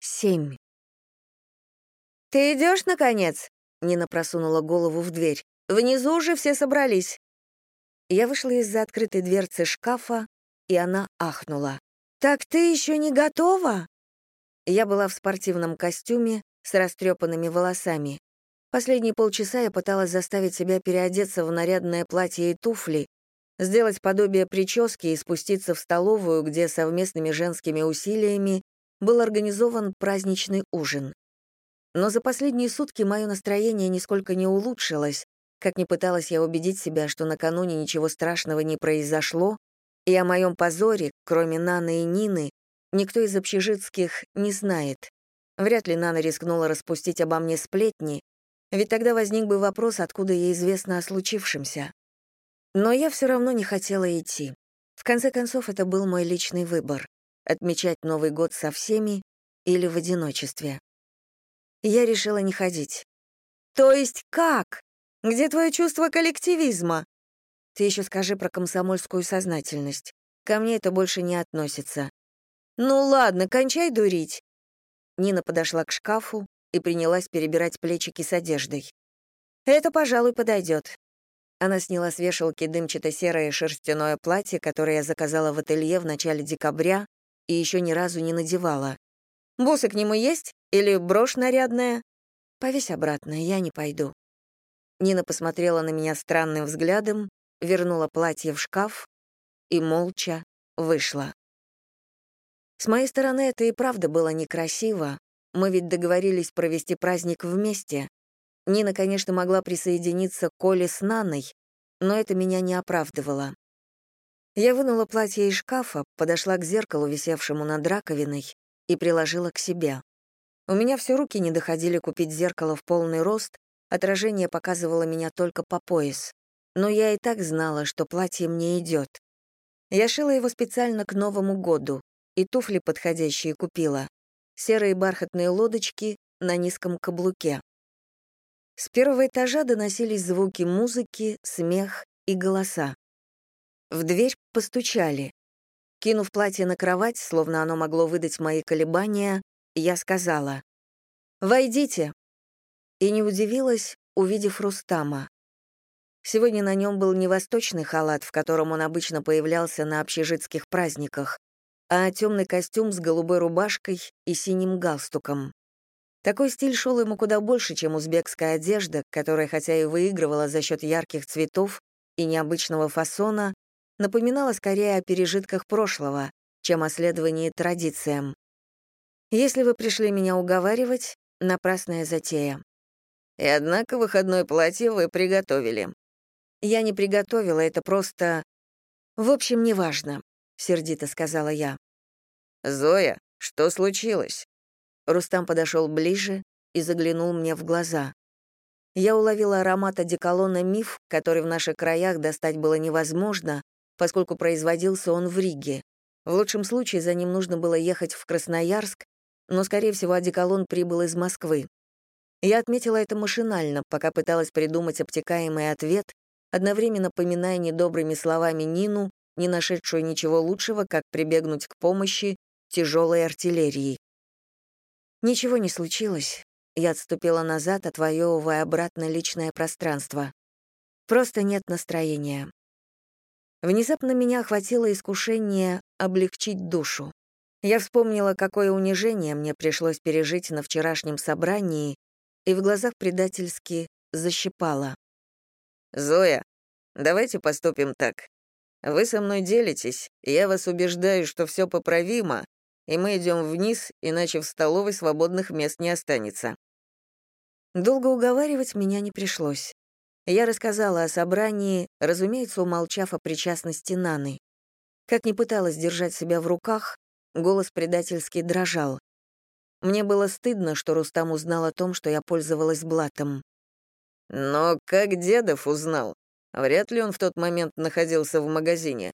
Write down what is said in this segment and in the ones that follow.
Семь. «Ты идешь, наконец?» — Нина просунула голову в дверь. «Внизу уже все собрались». Я вышла из-за открытой дверцы шкафа, и она ахнула. «Так ты еще не готова?» Я была в спортивном костюме с растрепанными волосами. Последние полчаса я пыталась заставить себя переодеться в нарядное платье и туфли, сделать подобие прически и спуститься в столовую, где совместными женскими усилиями был организован праздничный ужин. Но за последние сутки мое настроение нисколько не улучшилось, как ни пыталась я убедить себя, что накануне ничего страшного не произошло, и о моем позоре, кроме Наны и Нины, никто из общежитских не знает. Вряд ли Нана рискнула распустить обо мне сплетни, ведь тогда возник бы вопрос, откуда ей известно о случившемся. Но я все равно не хотела идти. В конце концов, это был мой личный выбор отмечать Новый год со всеми или в одиночестве. Я решила не ходить. «То есть как? Где твое чувство коллективизма?» «Ты еще скажи про комсомольскую сознательность. Ко мне это больше не относится». «Ну ладно, кончай дурить». Нина подошла к шкафу и принялась перебирать плечики с одеждой. «Это, пожалуй, подойдет. Она сняла с вешалки дымчато-серое шерстяное платье, которое я заказала в ателье в начале декабря, и еще ни разу не надевала. «Бусы к нему есть? Или брошь нарядная?» «Повесь обратно, я не пойду». Нина посмотрела на меня странным взглядом, вернула платье в шкаф и молча вышла. С моей стороны это и правда было некрасиво. Мы ведь договорились провести праздник вместе. Нина, конечно, могла присоединиться к Коле с Наной, но это меня не оправдывало. Я вынула платье из шкафа, подошла к зеркалу, висевшему над раковиной, и приложила к себе. У меня все руки не доходили купить зеркало в полный рост, отражение показывало меня только по пояс. Но я и так знала, что платье мне идет. Я шила его специально к Новому году, и туфли подходящие купила. Серые бархатные лодочки на низком каблуке. С первого этажа доносились звуки музыки, смех и голоса. В дверь постучали. Кинув платье на кровать, словно оно могло выдать мои колебания, я сказала «Войдите». И не удивилась, увидев Рустама. Сегодня на нем был не восточный халат, в котором он обычно появлялся на общежитских праздниках, а темный костюм с голубой рубашкой и синим галстуком. Такой стиль шел ему куда больше, чем узбекская одежда, которая хотя и выигрывала за счет ярких цветов и необычного фасона, напоминала скорее о пережитках прошлого, чем о следовании традициям. Если вы пришли меня уговаривать, напрасная затея. И однако выходное платье вы приготовили. Я не приготовила, это просто... В общем, неважно, — сердито сказала я. «Зоя, что случилось?» Рустам подошел ближе и заглянул мне в глаза. Я уловила аромат одеколона «Миф», который в наших краях достать было невозможно, поскольку производился он в Риге. В лучшем случае за ним нужно было ехать в Красноярск, но, скорее всего, одеколон прибыл из Москвы. Я отметила это машинально, пока пыталась придумать обтекаемый ответ, одновременно поминая недобрыми словами Нину, не нашедшую ничего лучшего, как прибегнуть к помощи тяжелой артиллерии. Ничего не случилось. Я отступила назад, отвоевывая обратно личное пространство. Просто нет настроения. Внезапно меня охватило искушение облегчить душу. Я вспомнила, какое унижение мне пришлось пережить на вчерашнем собрании, и в глазах предательски защипала. «Зоя, давайте поступим так. Вы со мной делитесь, я вас убеждаю, что все поправимо, и мы идем вниз, иначе в столовой свободных мест не останется». Долго уговаривать меня не пришлось. Я рассказала о собрании, разумеется, умолчав о причастности Наны. Как ни пыталась держать себя в руках, голос предательски дрожал. Мне было стыдно, что Рустам узнал о том, что я пользовалась блатом. «Но как Дедов узнал? Вряд ли он в тот момент находился в магазине».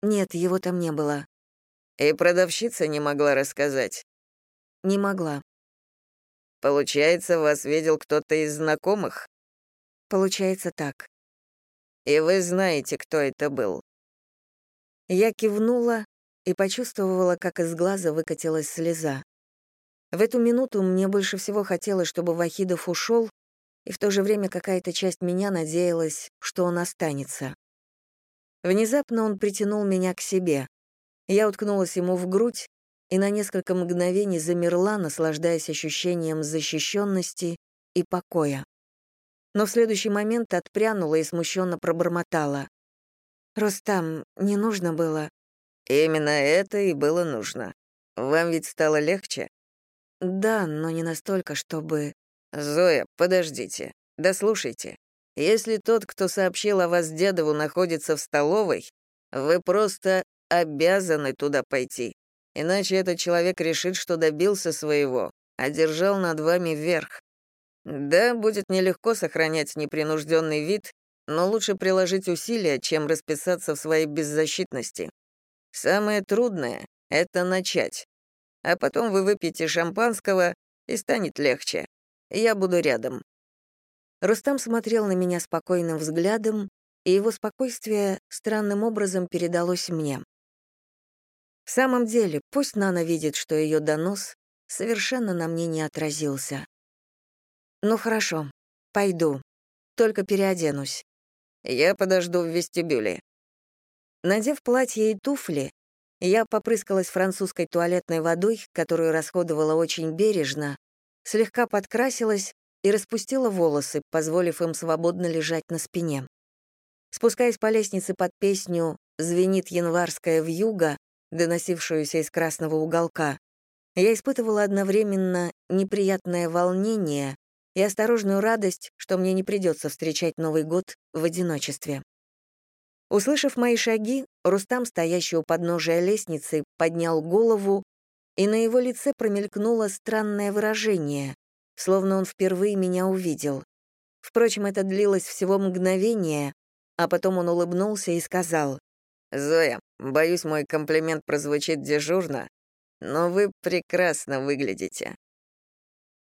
«Нет, его там не было». «И продавщица не могла рассказать?» «Не могла». «Получается, вас видел кто-то из знакомых?» Получается так. И вы знаете, кто это был? Я кивнула и почувствовала, как из глаза выкатилась слеза. В эту минуту мне больше всего хотелось, чтобы Вахидов ушел, и в то же время какая-то часть меня надеялась, что он останется. Внезапно он притянул меня к себе. Я уткнулась ему в грудь и на несколько мгновений замерла, наслаждаясь ощущением защищенности и покоя. Но в следующий момент отпрянула и смущенно пробормотала. «Рустам, не нужно было». «Именно это и было нужно. Вам ведь стало легче?» «Да, но не настолько, чтобы...» «Зоя, подождите. Дослушайте. Если тот, кто сообщил о вас Дедову, находится в столовой, вы просто обязаны туда пойти. Иначе этот человек решит, что добился своего, одержал над вами верх. Да, будет нелегко сохранять непринужденный вид, но лучше приложить усилия, чем расписаться в своей беззащитности. Самое трудное — это начать. А потом вы выпьете шампанского, и станет легче. Я буду рядом. Рустам смотрел на меня спокойным взглядом, и его спокойствие странным образом передалось мне. В самом деле, пусть Нана видит, что ее донос совершенно на мне не отразился. Ну хорошо, пойду. Только переоденусь. Я подожду в вестибюле. Надев платье и туфли, я попрыскалась французской туалетной водой, которую расходовала очень бережно, слегка подкрасилась и распустила волосы, позволив им свободно лежать на спине. Спускаясь по лестнице под песню «Звенит январская вьюга», доносившуюся из красного уголка, я испытывала одновременно неприятное волнение и осторожную радость, что мне не придется встречать Новый год в одиночестве. Услышав мои шаги, Рустам, стоящий у подножия лестницы, поднял голову, и на его лице промелькнуло странное выражение, словно он впервые меня увидел. Впрочем, это длилось всего мгновение, а потом он улыбнулся и сказал, «Зоя, боюсь, мой комплимент прозвучит дежурно, но вы прекрасно выглядите».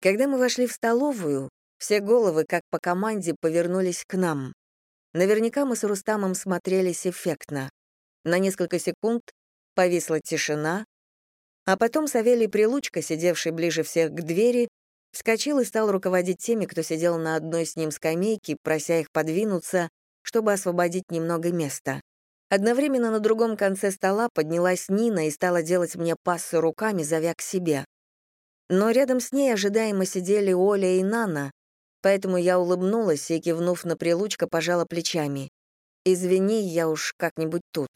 Когда мы вошли в столовую, все головы, как по команде, повернулись к нам. Наверняка мы с Рустамом смотрелись эффектно. На несколько секунд повисла тишина, а потом Савелий Прилучка, сидевший ближе всех к двери, Вскочил и стал руководить теми, кто сидел на одной с ним скамейке, прося их подвинуться, чтобы освободить немного места. Одновременно на другом конце стола поднялась Нина и стала делать мне пассы руками, зовя к себе. Но рядом с ней ожидаемо сидели Оля и Нана, поэтому я улыбнулась и, кивнув на прилучка, пожала плечами. «Извини, я уж как-нибудь тут».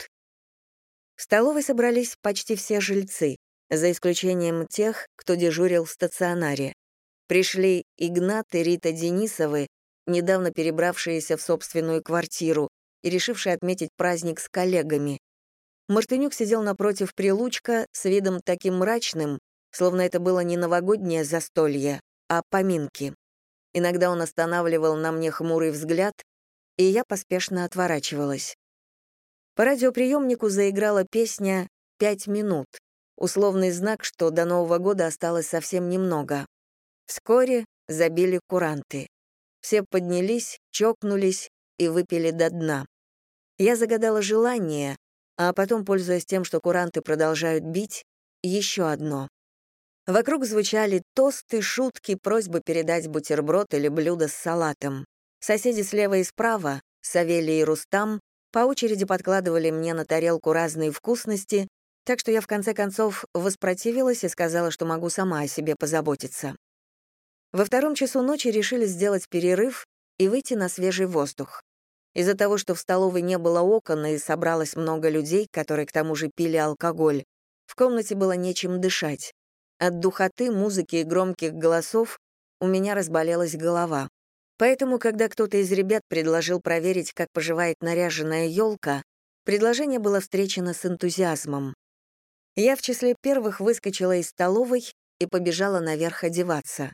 В столовой собрались почти все жильцы, за исключением тех, кто дежурил в стационаре. Пришли Игнат и Рита Денисовы, недавно перебравшиеся в собственную квартиру и решившие отметить праздник с коллегами. Мартынюк сидел напротив прилучка с видом таким мрачным, словно это было не новогоднее застолье, а поминки. Иногда он останавливал на мне хмурый взгляд, и я поспешно отворачивалась. По радиоприемнику заиграла песня «Пять минут», условный знак, что до Нового года осталось совсем немного. Вскоре забили куранты. Все поднялись, чокнулись и выпили до дна. Я загадала желание, а потом, пользуясь тем, что куранты продолжают бить, еще одно. Вокруг звучали тосты, шутки, просьбы передать бутерброд или блюдо с салатом. Соседи слева и справа, Савелий и Рустам, по очереди подкладывали мне на тарелку разные вкусности, так что я в конце концов воспротивилась и сказала, что могу сама о себе позаботиться. Во втором часу ночи решили сделать перерыв и выйти на свежий воздух. Из-за того, что в столовой не было окон и собралось много людей, которые к тому же пили алкоголь, в комнате было нечем дышать. От духоты, музыки и громких голосов у меня разболелась голова. Поэтому, когда кто-то из ребят предложил проверить, как поживает наряженная елка, предложение было встречено с энтузиазмом. Я в числе первых выскочила из столовой и побежала наверх одеваться.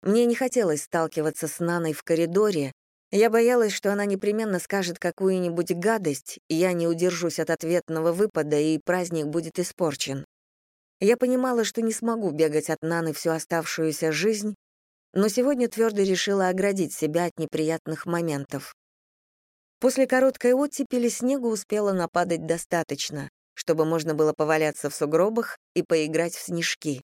Мне не хотелось сталкиваться с Наной в коридоре, я боялась, что она непременно скажет какую-нибудь гадость, я не удержусь от ответного выпада, и праздник будет испорчен. Я понимала, что не смогу бегать от Наны всю оставшуюся жизнь, но сегодня твердо решила оградить себя от неприятных моментов. После короткой оттепели снегу успело нападать достаточно, чтобы можно было поваляться в сугробах и поиграть в снежки.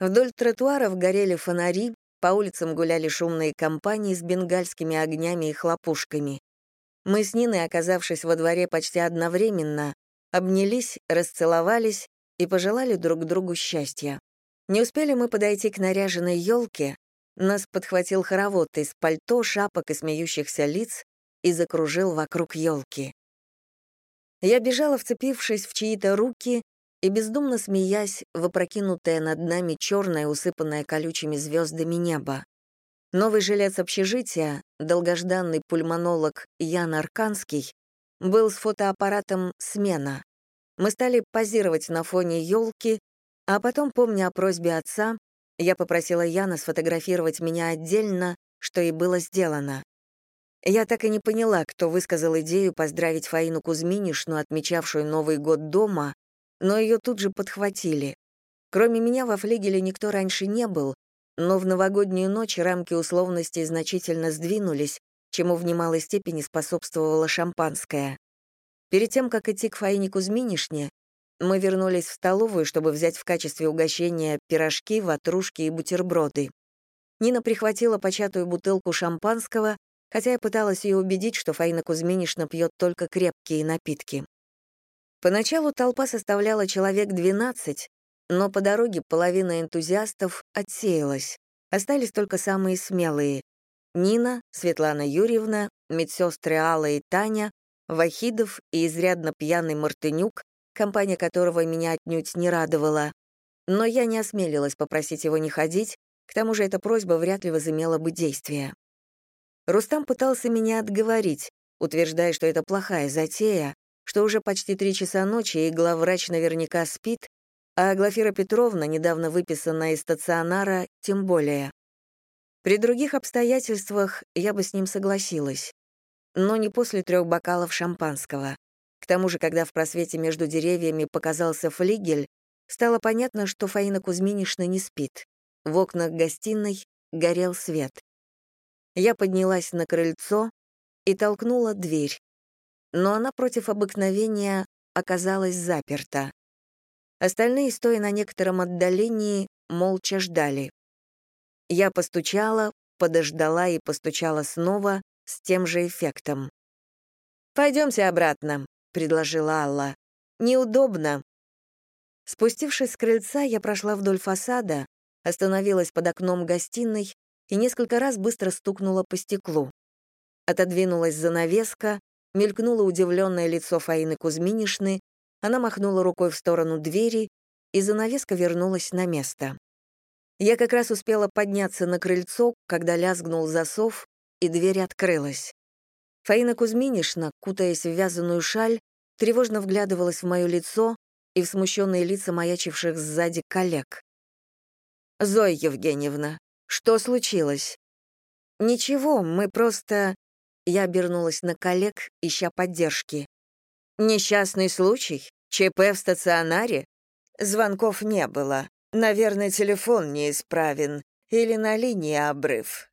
Вдоль тротуаров горели фонари, по улицам гуляли шумные компании с бенгальскими огнями и хлопушками. Мы с Ниной, оказавшись во дворе почти одновременно, обнялись, расцеловались и пожелали друг другу счастья. Не успели мы подойти к наряженной елке, нас подхватил хоровод из пальто, шапок и смеющихся лиц и закружил вокруг елки. Я бежала, вцепившись в чьи-то руки, и, бездумно смеясь, в опрокинутое над нами черное, усыпанное колючими звездами небо. Новый жилец общежития, долгожданный пульмонолог Ян Арканский, был с фотоаппаратом «Смена». Мы стали позировать на фоне елки, а потом, помня о просьбе отца, я попросила Яна сфотографировать меня отдельно, что и было сделано. Я так и не поняла, кто высказал идею поздравить Фаину Кузьминишну, отмечавшую Новый год дома, но ее тут же подхватили. Кроме меня во флигеле никто раньше не был, но в новогоднюю ночь рамки условностей значительно сдвинулись, чему в немалой степени способствовало шампанское. Перед тем, как идти к Фаине Кузьминишне, мы вернулись в столовую, чтобы взять в качестве угощения пирожки, ватрушки и бутерброды. Нина прихватила початую бутылку шампанского, хотя я пыталась ее убедить, что Фаина Кузьминишна пьет только крепкие напитки. Поначалу толпа составляла человек 12, но по дороге половина энтузиастов отсеялась. Остались только самые смелые. Нина, Светлана Юрьевна, медсестры Алла и Таня, Вахидов и изрядно пьяный Мартынюк, компания которого меня отнюдь не радовала. Но я не осмелилась попросить его не ходить, к тому же эта просьба вряд ли возымела бы действия. Рустам пытался меня отговорить, утверждая, что это плохая затея, что уже почти три часа ночи, и главврач наверняка спит, а Глафира Петровна, недавно выписанная из стационара, тем более. При других обстоятельствах я бы с ним согласилась. Но не после трех бокалов шампанского. К тому же, когда в просвете между деревьями показался флигель, стало понятно, что Фаина Кузьминишна не спит. В окнах гостиной горел свет. Я поднялась на крыльцо и толкнула дверь но она против обыкновения оказалась заперта. Остальные, стоя на некотором отдалении, молча ждали. Я постучала, подождала и постучала снова с тем же эффектом. «Пойдемте обратно», — предложила Алла. «Неудобно». Спустившись с крыльца, я прошла вдоль фасада, остановилась под окном гостиной и несколько раз быстро стукнула по стеклу. Отодвинулась занавеска, Мелькнуло удивленное лицо Фаины Кузьминишны, она махнула рукой в сторону двери, и занавеска вернулась на место. Я как раз успела подняться на крыльцо, когда лязгнул засов, и дверь открылась. Фаина Кузьминишна, кутаясь в вязаную шаль, тревожно вглядывалась в мое лицо и в смущенные лица маячивших сзади коллег. «Зоя Евгеньевна, что случилось?» «Ничего, мы просто...» Я обернулась на коллег, ища поддержки. «Несчастный случай? ЧП в стационаре?» Звонков не было. Наверное, телефон неисправен. Или на линии обрыв.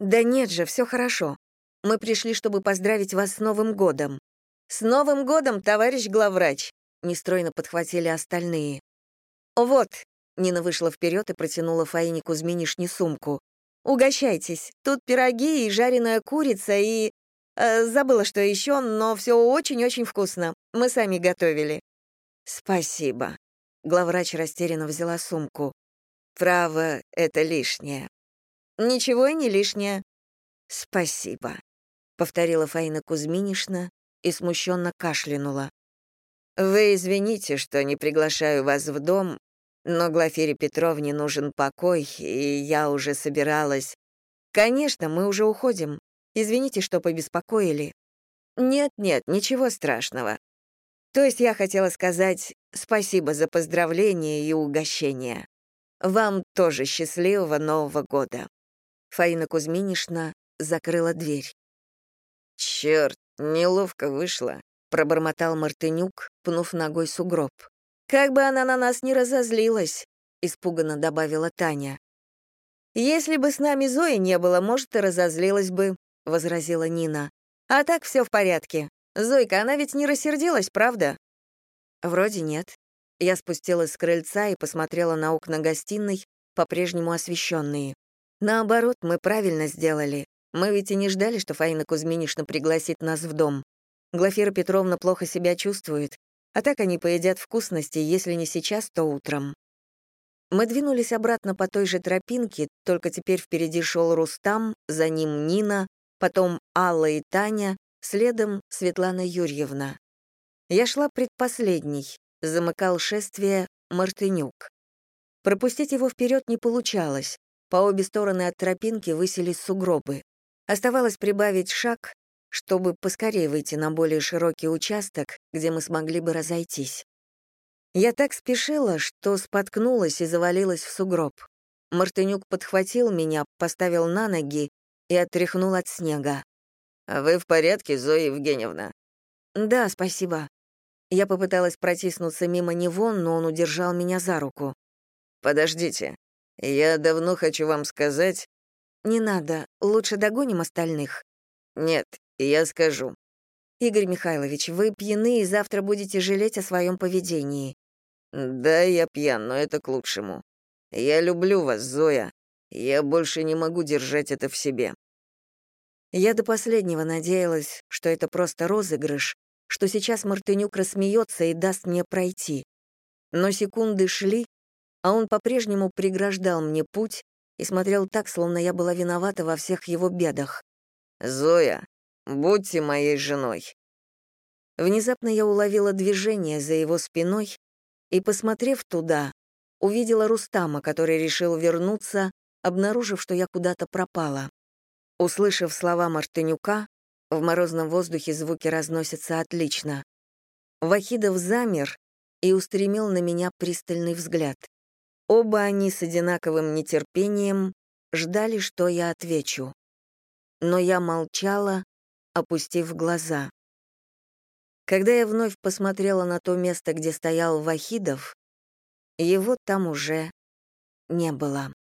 «Да нет же, все хорошо. Мы пришли, чтобы поздравить вас с Новым годом». «С Новым годом, товарищ главврач!» Нестройно подхватили остальные. «Вот», — Нина вышла вперед и протянула Фаине Кузьминишне сумку. «Угощайтесь. Тут пироги и жареная курица, и... Э, забыла, что еще, но все очень-очень вкусно. Мы сами готовили». «Спасибо». Главврач растерянно взяла сумку. «Право, это лишнее». «Ничего и не лишнее». «Спасибо», — повторила Фаина Кузьминишна и смущенно кашлянула. «Вы извините, что не приглашаю вас в дом, но Глафире Петровне нужен покой, и я уже собиралась...» «Конечно, мы уже уходим. Извините, что побеспокоили». «Нет-нет, ничего страшного. То есть я хотела сказать спасибо за поздравления и угощения. Вам тоже счастливого Нового года». Фаина Кузьминишна закрыла дверь. «Чёрт, неловко вышло», — пробормотал Мартынюк, пнув ногой сугроб. «Как бы она на нас не разозлилась», — испуганно добавила Таня. «Если бы с нами Зои не было, может, и разозлилась бы. — возразила Нина. «А так все в порядке. Зойка, она ведь не рассердилась, правда?» «Вроде нет». Я спустилась с крыльца и посмотрела на окна гостиной, по-прежнему освещенные. Наоборот, мы правильно сделали. Мы ведь и не ждали, что Фаина Кузьминишна пригласит нас в дом. Глафира Петровна плохо себя чувствует, а так они поедят вкусности, если не сейчас, то утром. Мы двинулись обратно по той же тропинке, только теперь впереди шел Рустам, за ним Нина, потом Алла и Таня, следом Светлана Юрьевна. Я шла предпоследней, замыкал шествие Мартынюк. Пропустить его вперед не получалось, по обе стороны от тропинки высились сугробы. Оставалось прибавить шаг, чтобы поскорее выйти на более широкий участок, где мы смогли бы разойтись. Я так спешила, что споткнулась и завалилась в сугроб. Мартынюк подхватил меня, поставил на ноги и отряхнул от снега. «А вы в порядке, Зоя Евгеньевна?» «Да, спасибо». Я попыталась протиснуться мимо него, но он удержал меня за руку. «Подождите. Я давно хочу вам сказать...» «Не надо. Лучше догоним остальных». «Нет, я скажу». «Игорь Михайлович, вы пьяны и завтра будете жалеть о своем поведении». «Да, я пьян, но это к лучшему. Я люблю вас, Зоя. Я больше не могу держать это в себе». Я до последнего надеялась, что это просто розыгрыш, что сейчас Мартынюк рассмеется и даст мне пройти. Но секунды шли, а он по-прежнему преграждал мне путь и смотрел так, словно я была виновата во всех его бедах. «Зоя, будьте моей женой». Внезапно я уловила движение за его спиной и, посмотрев туда, увидела Рустама, который решил вернуться, обнаружив, что я куда-то пропала. Услышав слова Мартынюка, в морозном воздухе звуки разносятся отлично. Вахидов замер и устремил на меня пристальный взгляд. Оба они с одинаковым нетерпением ждали, что я отвечу. Но я молчала, опустив глаза. Когда я вновь посмотрела на то место, где стоял Вахидов, его там уже не было.